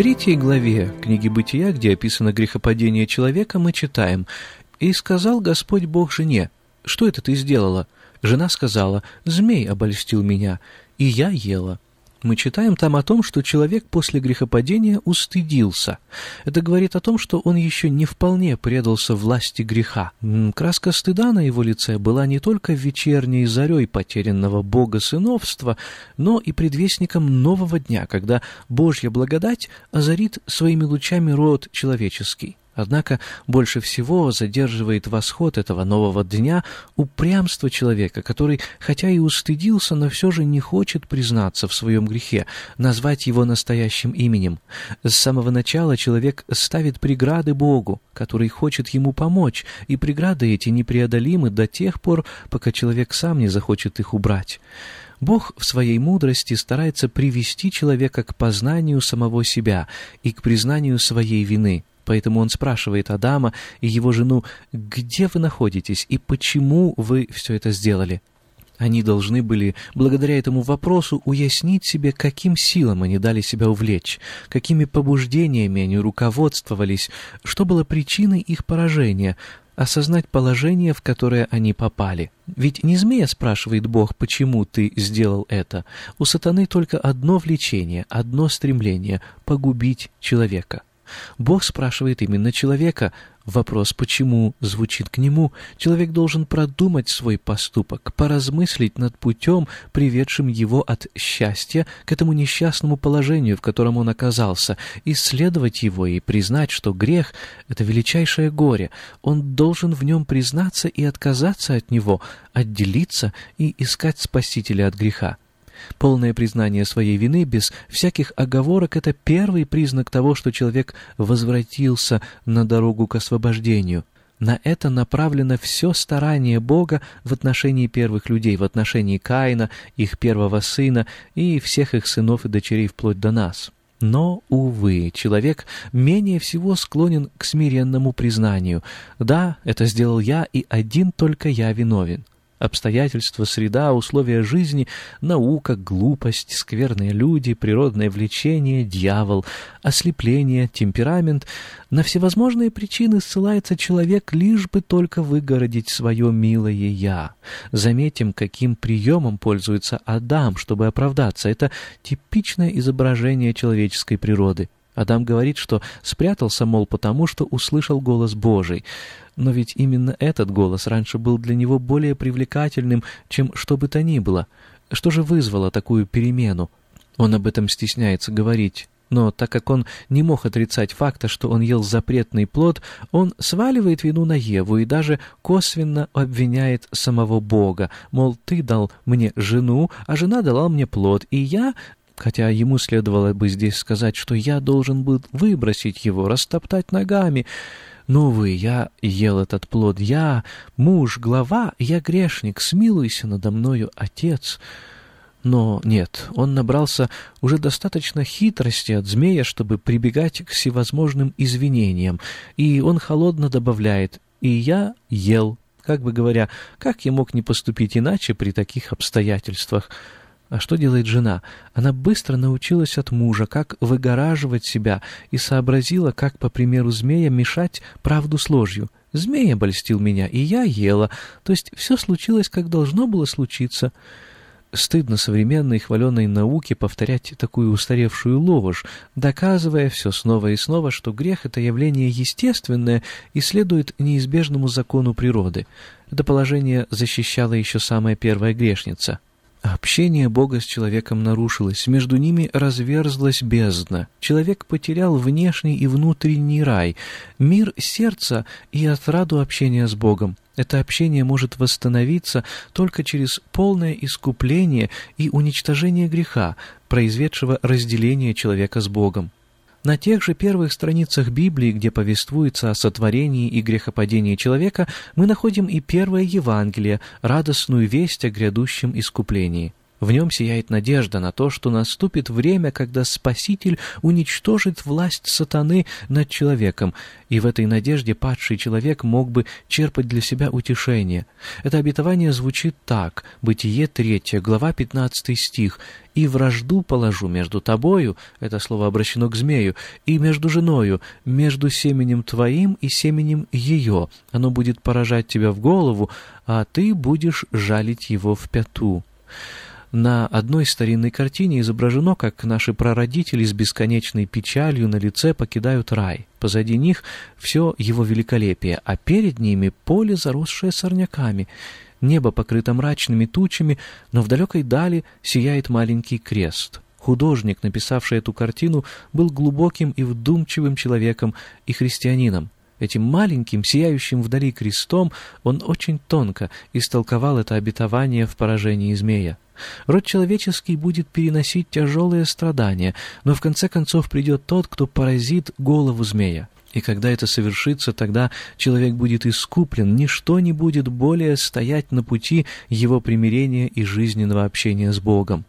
Третьей главе книги «Бытия», где описано грехопадение человека, мы читаем «И сказал Господь Бог жене, что это ты сделала?» Жена сказала, «Змей обольстил меня, и я ела» мы читаем там о том, что человек после грехопадения устыдился. Это говорит о том, что он еще не вполне предался власти греха. Краска стыда на его лице была не только вечерней зарей потерянного Бога сыновства, но и предвестником нового дня, когда Божья благодать озарит своими лучами род человеческий. Однако больше всего задерживает восход этого нового дня упрямство человека, который, хотя и устыдился, но все же не хочет признаться в своем грехе, назвать его настоящим именем. С самого начала человек ставит преграды Богу, который хочет ему помочь, и преграды эти непреодолимы до тех пор, пока человек сам не захочет их убрать. Бог в своей мудрости старается привести человека к познанию самого себя и к признанию своей вины. Поэтому он спрашивает Адама и его жену, где вы находитесь и почему вы все это сделали? Они должны были, благодаря этому вопросу, уяснить себе, каким силам они дали себя увлечь, какими побуждениями они руководствовались, что было причиной их поражения, осознать положение, в которое они попали. Ведь не змея спрашивает Бог, почему ты сделал это. У сатаны только одно влечение, одно стремление — погубить человека. Бог спрашивает именно человека. Вопрос «почему?» звучит к нему. Человек должен продумать свой поступок, поразмыслить над путем, приведшим его от счастья к этому несчастному положению, в котором он оказался, исследовать его и признать, что грех — это величайшее горе. Он должен в нем признаться и отказаться от него, отделиться и искать спасителя от греха. Полное признание своей вины без всяких оговорок — это первый признак того, что человек возвратился на дорогу к освобождению. На это направлено все старание Бога в отношении первых людей, в отношении Каина, их первого сына и всех их сынов и дочерей вплоть до нас. Но, увы, человек менее всего склонен к смиренному признанию. Да, это сделал я, и один только я виновен. Обстоятельства, среда, условия жизни, наука, глупость, скверные люди, природное влечение, дьявол, ослепление, темперамент. На всевозможные причины ссылается человек, лишь бы только выгородить свое милое «я». Заметим, каким приемом пользуется Адам, чтобы оправдаться. Это типичное изображение человеческой природы. Адам говорит, что спрятался, мол, потому что услышал голос Божий. Но ведь именно этот голос раньше был для него более привлекательным, чем что бы то ни было. Что же вызвало такую перемену? Он об этом стесняется говорить. Но так как он не мог отрицать факта, что он ел запретный плод, он сваливает вину на Еву и даже косвенно обвиняет самого Бога. Мол, ты дал мне жену, а жена дала мне плод, и я хотя ему следовало бы здесь сказать, что я должен был выбросить его, растоптать ногами. Но, вы, я ел этот плод, я муж, глава, я грешник, смилуйся надо мною, отец». Но нет, он набрался уже достаточно хитрости от змея, чтобы прибегать к всевозможным извинениям, и он холодно добавляет «и я ел», как бы говоря, как я мог не поступить иначе при таких обстоятельствах. А что делает жена? Она быстро научилась от мужа, как выгораживать себя, и сообразила, как, по примеру змея, мешать правду с ложью. Змей обольстил меня, и я ела. То есть все случилось, как должно было случиться. Стыдно современной хваленой науке повторять такую устаревшую ложь, доказывая все снова и снова, что грех — это явление естественное и следует неизбежному закону природы. Это положение защищала еще самая первая грешница — Общение Бога с человеком нарушилось, между ними разверзлась бездна. Человек потерял внешний и внутренний рай, мир сердца и отраду общения с Богом. Это общение может восстановиться только через полное искупление и уничтожение греха, произведшего разделение человека с Богом. На тех же первых страницах Библии, где повествуется о сотворении и грехопадении человека, мы находим и первое Евангелие, радостную весть о грядущем искуплении. В нем сияет надежда на то, что наступит время, когда Спаситель уничтожит власть сатаны над человеком, и в этой надежде падший человек мог бы черпать для себя утешение. Это обетование звучит так, Бытие 3, глава 15 стих, «И вражду положу между тобою», это слово обращено к змею, «и между женою, между семенем твоим и семенем ее. Оно будет поражать тебя в голову, а ты будешь жалить его в пяту». На одной старинной картине изображено, как наши прародители с бесконечной печалью на лице покидают рай. Позади них все его великолепие, а перед ними поле, заросшее сорняками. Небо покрыто мрачными тучами, но в далекой дали сияет маленький крест. Художник, написавший эту картину, был глубоким и вдумчивым человеком и христианином. Этим маленьким, сияющим вдали крестом он очень тонко истолковал это обетование в поражении змея. Род человеческий будет переносить тяжелые страдания, но в конце концов придет тот, кто поразит голову змея. И когда это совершится, тогда человек будет искуплен, ничто не будет более стоять на пути его примирения и жизненного общения с Богом.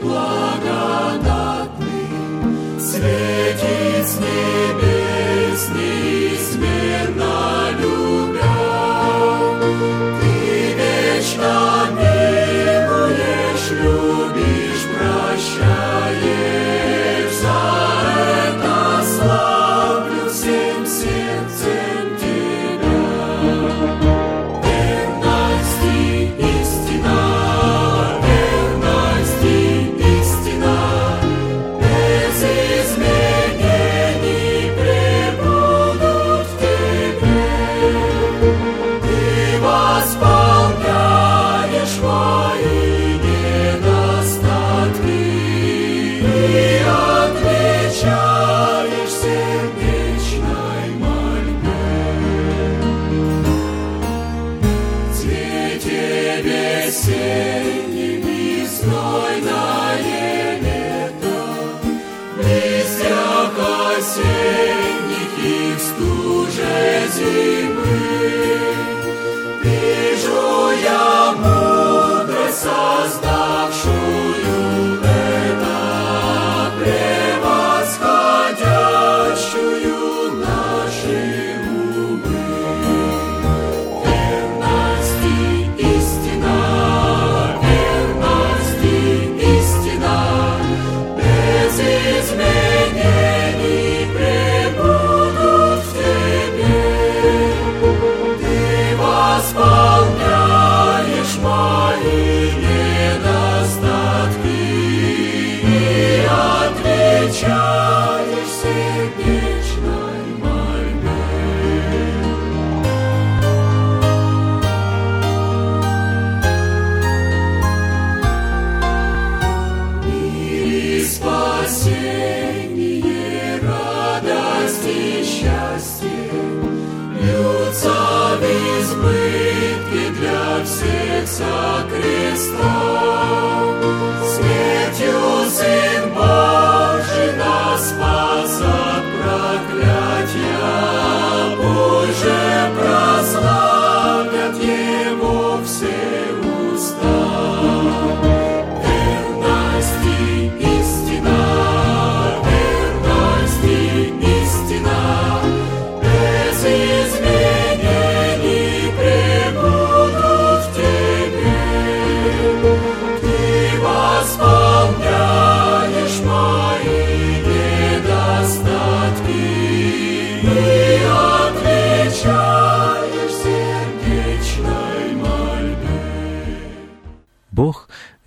благодатный свет. весенним и знойное лето, Блестяк осенних и в стуже зимы, Вижу я мудрость создавшую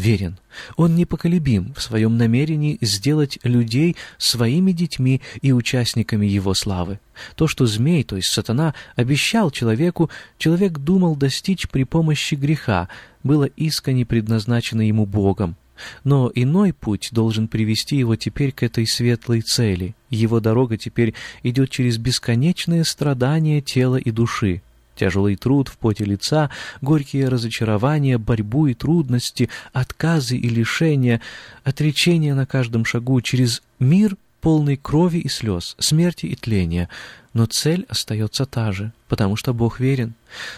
верен. Он непоколебим в своем намерении сделать людей своими детьми и участниками его славы. То, что змей, то есть сатана, обещал человеку, человек думал достичь при помощи греха, было искренне предназначено ему Богом. Но иной путь должен привести его теперь к этой светлой цели. Его дорога теперь идет через бесконечные страдания тела и души. Тяжелый труд в поте лица, горькие разочарования, борьбу и трудности, отказы и лишения, отречения на каждом шагу через мир полный крови и слез, смерти и тления. Но цель остается та же, потому что Бог верен.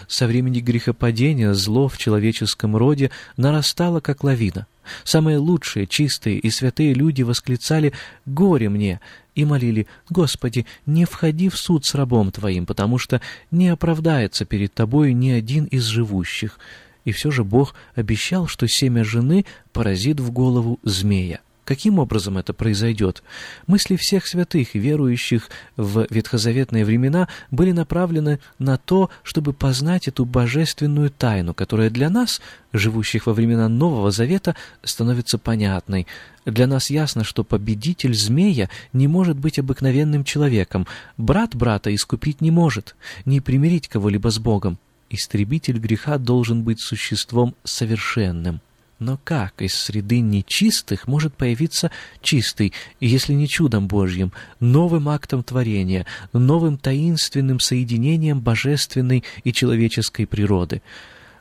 Со времени грехопадения зло в человеческом роде нарастало, как лавина. Самые лучшие, чистые и святые люди восклицали «Горе мне!» и молили «Господи, не входи в суд с рабом Твоим, потому что не оправдается перед Тобою ни один из живущих». И все же Бог обещал, что семя жены поразит в голову змея. Каким образом это произойдет? Мысли всех святых, верующих в ветхозаветные времена, были направлены на то, чтобы познать эту божественную тайну, которая для нас, живущих во времена Нового Завета, становится понятной. Для нас ясно, что победитель змея не может быть обыкновенным человеком, брат брата искупить не может, не примирить кого-либо с Богом. Истребитель греха должен быть существом совершенным. Но как из среды нечистых может появиться чистый, если не чудом Божьим, новым актом творения, новым таинственным соединением божественной и человеческой природы?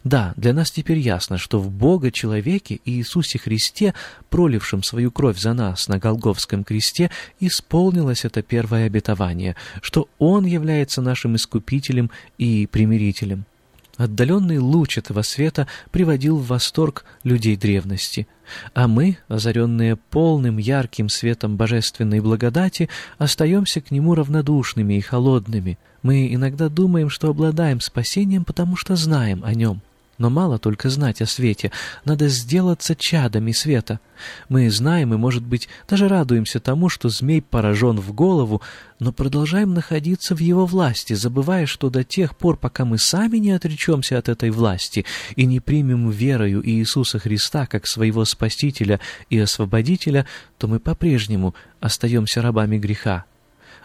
Да, для нас теперь ясно, что в Бога-человеке Иисусе Христе, пролившем свою кровь за нас на Голговском кресте, исполнилось это первое обетование, что Он является нашим Искупителем и Примирителем. Отдаленный луч этого света приводил в восторг людей древности, а мы, озаренные полным ярким светом божественной благодати, остаемся к нему равнодушными и холодными. Мы иногда думаем, что обладаем спасением, потому что знаем о нем. Но мало только знать о свете, надо сделаться чадами света. Мы знаем и, может быть, даже радуемся тому, что змей поражен в голову, но продолжаем находиться в его власти, забывая, что до тех пор, пока мы сами не отречемся от этой власти и не примем верою Иисуса Христа как своего Спасителя и Освободителя, то мы по-прежнему остаемся рабами греха.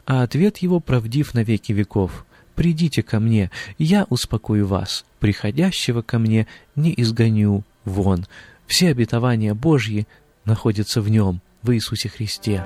А ответ его правдив на веки веков — «Придите ко мне, я успокою вас, приходящего ко мне не изгоню вон». Все обетования Божьи находятся в Нем, в Иисусе Христе.